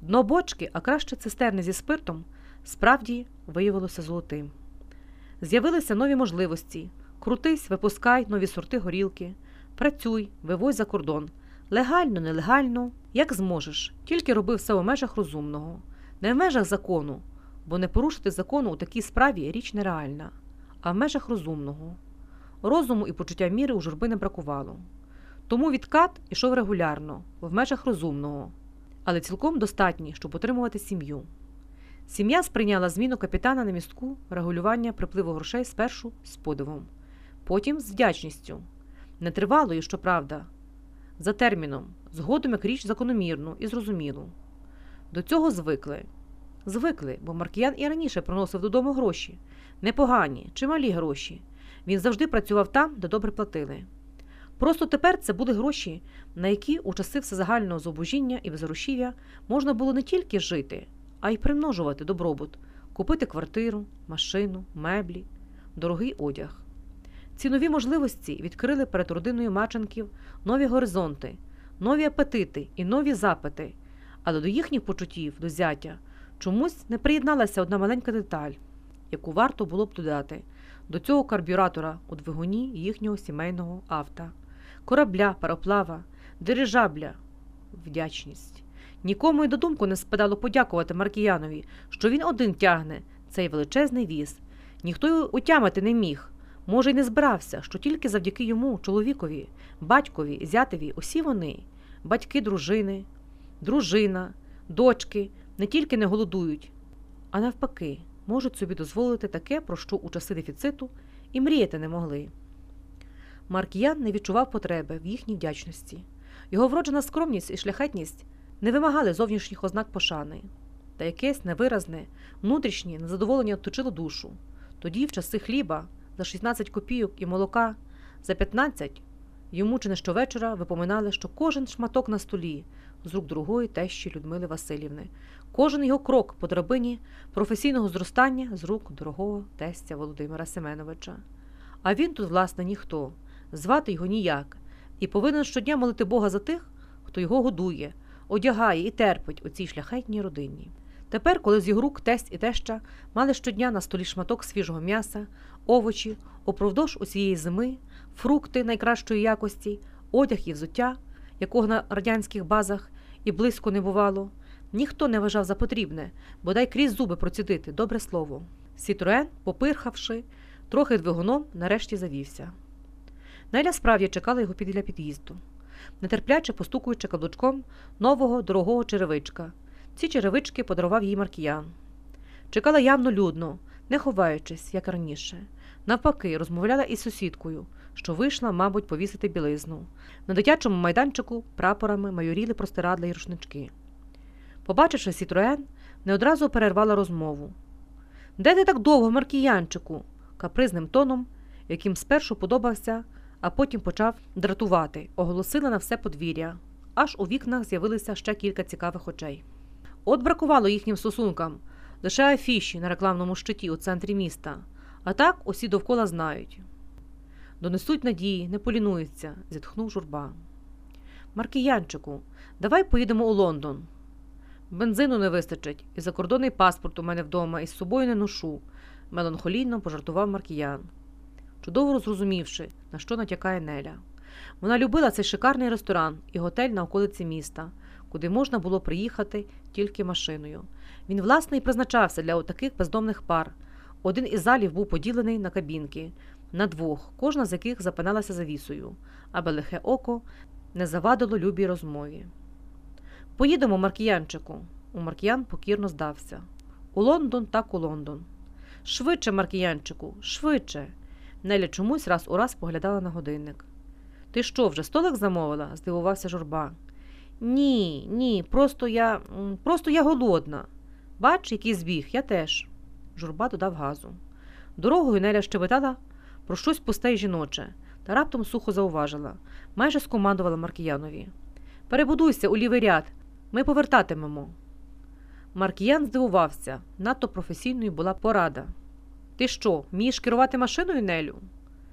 Дно бочки, а краще цистерни зі спиртом, справді виявилося золотим. З'явилися нові можливості. Крутись, випускай нові сорти горілки, працюй, вивозь за кордон. Легально, нелегально, як зможеш, тільки роби все у межах розумного, не в межах закону, бо не порушити закону у такій справі річ нереальна, а в межах розумного. Розуму і почуття міри у журби не бракувало. Тому відкат ішов регулярно, в межах розумного, але цілком достатній, щоб утримувати сім'ю. Сім'я сприйняла зміну капітана на містку регулювання припливу грошей спершу з подивом, потім з вдячністю. Нетривалою, щоправда, за терміном, згодом як річ закономірну і зрозумілу. До цього звикли. Звикли, бо Маркіян і раніше приносив додому гроші. Непогані, чималі гроші. Він завжди працював там, де добре платили. Просто тепер це були гроші, на які у часи всезагального зубожіння і безгрошів'я можна було не тільки жити, а й примножувати добробут, купити квартиру, машину, меблі, дорогий одяг. Ці нові можливості відкрили перед родиною Маченків нові горизонти, нові апетити і нові запити, але до їхніх почуттів, до зятя, чомусь не приєдналася одна маленька деталь, яку варто було б додати до цього карбюратора у двигуні їхнього сімейного авто, корабля, пароплава, дирижабля, вдячність. Нікому й до думку не спадало подякувати Маркіянові, що він один тягне цей величезний віз. Ніхто його утямити не міг. Може, й не збирався, що тільки завдяки йому, чоловікові, батькові, зятеві, усі вони, батьки дружини, дружина, дочки, не тільки не голодують, а навпаки, можуть собі дозволити таке, про що у часи дефіциту і мріяти не могли. Маркіян не відчував потреби в їхній вдячності. Його вроджена скромність і шляхетність не вимагали зовнішніх ознак пошани, та якесь невиразне, внутрішнє незадоволення точило душу. Тоді, в часи хліба, за 16 копійок і молока за 15 йому чи не щовечора випоминали, що кожен шматок на столі з рук другої тещі Людмили Васильівни, кожен його крок по драбині професійного зростання з рук дорогого тестя Володимира Семеновича. А він тут, власне, ніхто, звати його ніяк, і повинен щодня молити Бога за тих, хто його годує, одягає і терпить у цій шляхетній родині. Тепер, коли з його рук тесть і теща мали щодня на столі шматок свіжого м'яса, овочі, упродовж усієї зими, фрукти найкращої якості, одяг і взуття, якого на радянських базах і близько не бувало, ніхто не вважав за потрібне, бодай крізь зуби процідити добре слово. Сітроен, попирхавши, трохи двигуном, нарешті завівся. Неля справді чекала його підля під'їзду, нетерпляче постукуючи каблучком нового дорогого черевичка. Ці черевички подарував їй Маркіян. Чекала явно людно, не ховаючись, як раніше. Навпаки, розмовляла із сусідкою, що вийшла, мабуть, повісити білизну. На дитячому майданчику прапорами майоріли простирадла й рушнички. Побачивши Сітроен, не одразу перервала розмову. Де ти так довго, Маркіянчику? капризним тоном, яким спершу подобався, а потім почав дратувати, оголосила на все подвір'я. Аж у вікнах з'явилися ще кілька цікавих очей. От бракувало їхнім стосункам лише афіші на рекламному щиті у центрі міста, а так усі довкола знають. Донесуть надії, не полінуються, зітхнув журба. Маркіянчику, давай поїдемо у Лондон. Бензину не вистачить, і закордонний паспорт у мене вдома із собою не ношу, меланхолійно пожартував Маркіян, чудово зрозумівши, на що натякає Неля. Вона любила цей шикарний ресторан і готель на околиці міста, куди можна було приїхати тільки машиною. Він, власне, і призначався для таких бездомних пар. Один із залів був поділений на кабінки, на двох, кожна з яких запиналася завісою, аби лихе око не завадило любій розмові. Поїдемо, Маркіянчику. У Маркіян покірно здався. У Лондон, так у Лондон. Швидше, Маркіянчику, швидше. Неля чомусь раз у раз поглядала на годинник. Ти що, вже столик замовила? здивувався журба. Ні, ні, просто я просто я голодна. Бач, який збіг, я теж. Журба додав газу. Дорогою Неля щебетала про щось пусте й жіноче, та раптом сухо зауважила, майже скомандувала Маркіянові. Перебудуйся у лівий ряд, ми повертатимемо. Маркіян здивувався, надто професійною була порада. Ти що, вмієш керувати машиною, Нелю?